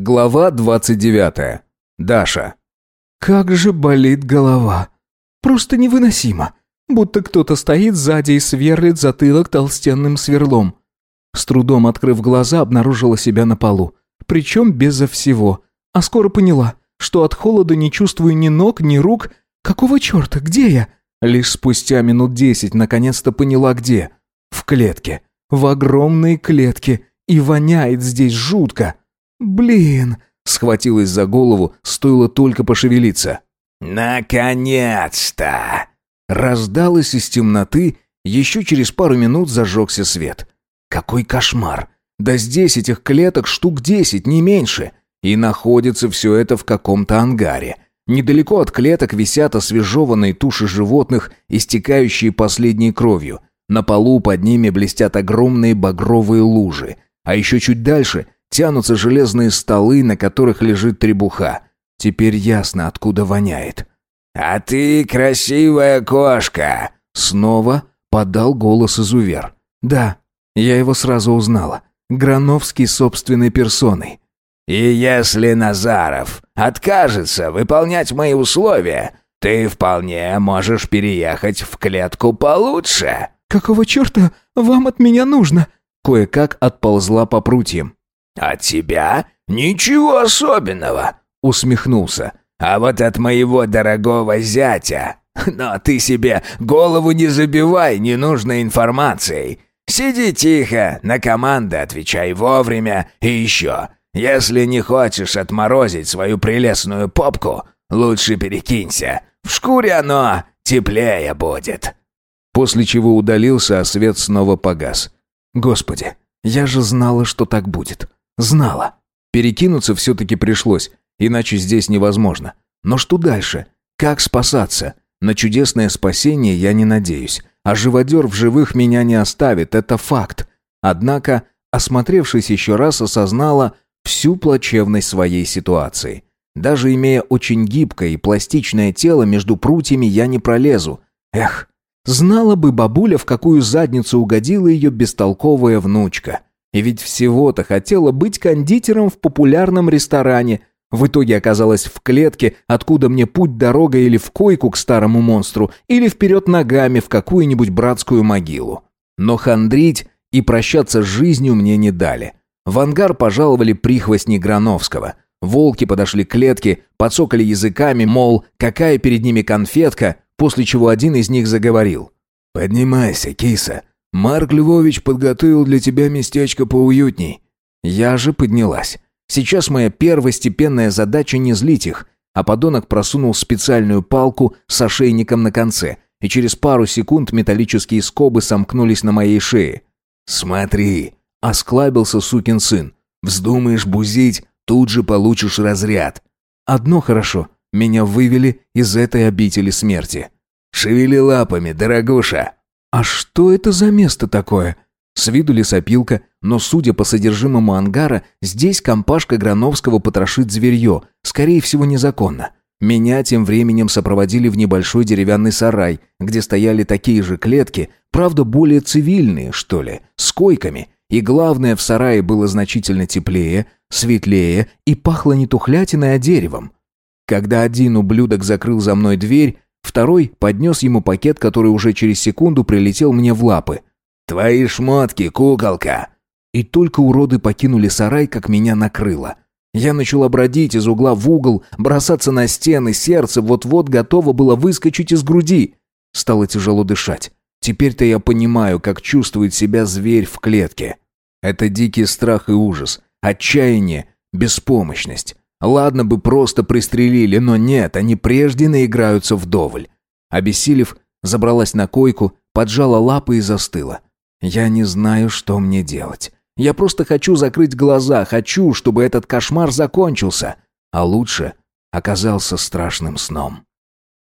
Глава 29. Даша. Как же болит голова. Просто невыносимо. Будто кто-то стоит сзади и сверлит затылок толстенным сверлом. С трудом открыв глаза, обнаружила себя на полу. Причем безо всего. А скоро поняла, что от холода не чувствую ни ног, ни рук. Какого черта? Где я? Лишь спустя минут десять наконец-то поняла, где. В клетке. В огромной клетке. И воняет здесь жутко. Блин. Схватилась за голову, стоило только пошевелиться. «Наконец-то!» Раздалось из темноты, еще через пару минут зажегся свет. Какой кошмар! Да здесь этих клеток штук десять, не меньше. И находится все это в каком-то ангаре. Недалеко от клеток висят освежеванные туши животных, истекающие последней кровью. На полу под ними блестят огромные багровые лужи. А еще чуть дальше тянутся железные столы, на которых лежит требуха. Теперь ясно, откуда воняет. «А ты красивая кошка!» Снова подал голос изувер. «Да, я его сразу узнала. Грановский собственной персоной». «И если Назаров откажется выполнять мои условия, ты вполне можешь переехать в клетку получше». «Какого черта вам от меня нужно?» Кое-как отползла по прутьям. «От тебя ничего особенного», — усмехнулся. «А вот от моего дорогого зятя. Но ты себе голову не забивай ненужной информацией. Сиди тихо, на команды отвечай вовремя и еще. Если не хочешь отморозить свою прелестную попку, лучше перекинься. В шкуре оно теплее будет». После чего удалился, а свет снова погас. Господи, я же знала, что так будет. Знала. Перекинуться все-таки пришлось, иначе здесь невозможно. Но что дальше? Как спасаться? На чудесное спасение я не надеюсь. А живодер в живых меня не оставит, это факт. Однако, осмотревшись еще раз, осознала всю плачевность своей ситуации. Даже имея очень гибкое и пластичное тело, между прутьями я не пролезу. Эх, знала бы бабуля, в какую задницу угодила ее бестолковая внучка. И ведь всего-то хотела быть кондитером в популярном ресторане. В итоге оказалась в клетке, откуда мне путь дорога или в койку к старому монстру, или вперед ногами в какую-нибудь братскую могилу. Но хандрить и прощаться с жизнью мне не дали. В ангар пожаловали прихвостни Грановского. Волки подошли к клетке, подсокали языками, мол, какая перед ними конфетка, после чего один из них заговорил. «Поднимайся, киса, Марк Львович подготовил для тебя местечко поуютней». Я же поднялась. Сейчас моя первостепенная задача не злить их, а подонок просунул специальную палку с ошейником на конце, и через пару секунд металлические скобы сомкнулись на моей шее. «Смотри», — осклабился сукин сын, — «вздумаешь бузить, тут же получишь разряд». «Одно хорошо, меня вывели из этой обители смерти». «Шевели лапами, дорогуша», а что это за место такое? С виду лесопилка, но, судя по содержимому ангара, здесь компашка Грановского потрошит зверье, скорее всего, незаконно. Меня тем временем сопроводили в небольшой деревянный сарай, где стояли такие же клетки, правда, более цивильные, что ли, с койками. И главное, в сарае было значительно теплее, светлее и пахло не тухлятиной, а деревом. Когда один ублюдок закрыл за мной дверь, Второй поднес ему пакет, который уже через секунду прилетел мне в лапы. «Твои шмотки, куколка!» И только уроды покинули сарай, как меня накрыло. Я начала бродить из угла в угол, бросаться на стены, сердце вот-вот готово было выскочить из груди. Стало тяжело дышать. Теперь-то я понимаю, как чувствует себя зверь в клетке. Это дикий страх и ужас, отчаяние, беспомощность. Ладно бы просто пристрелили, но нет, они прежде наиграются вдоволь. Обессилев, забралась на койку, поджала лапы и застыла. Я не знаю, что мне делать. Я просто хочу закрыть глаза, хочу, чтобы этот кошмар закончился. А лучше оказался страшным сном.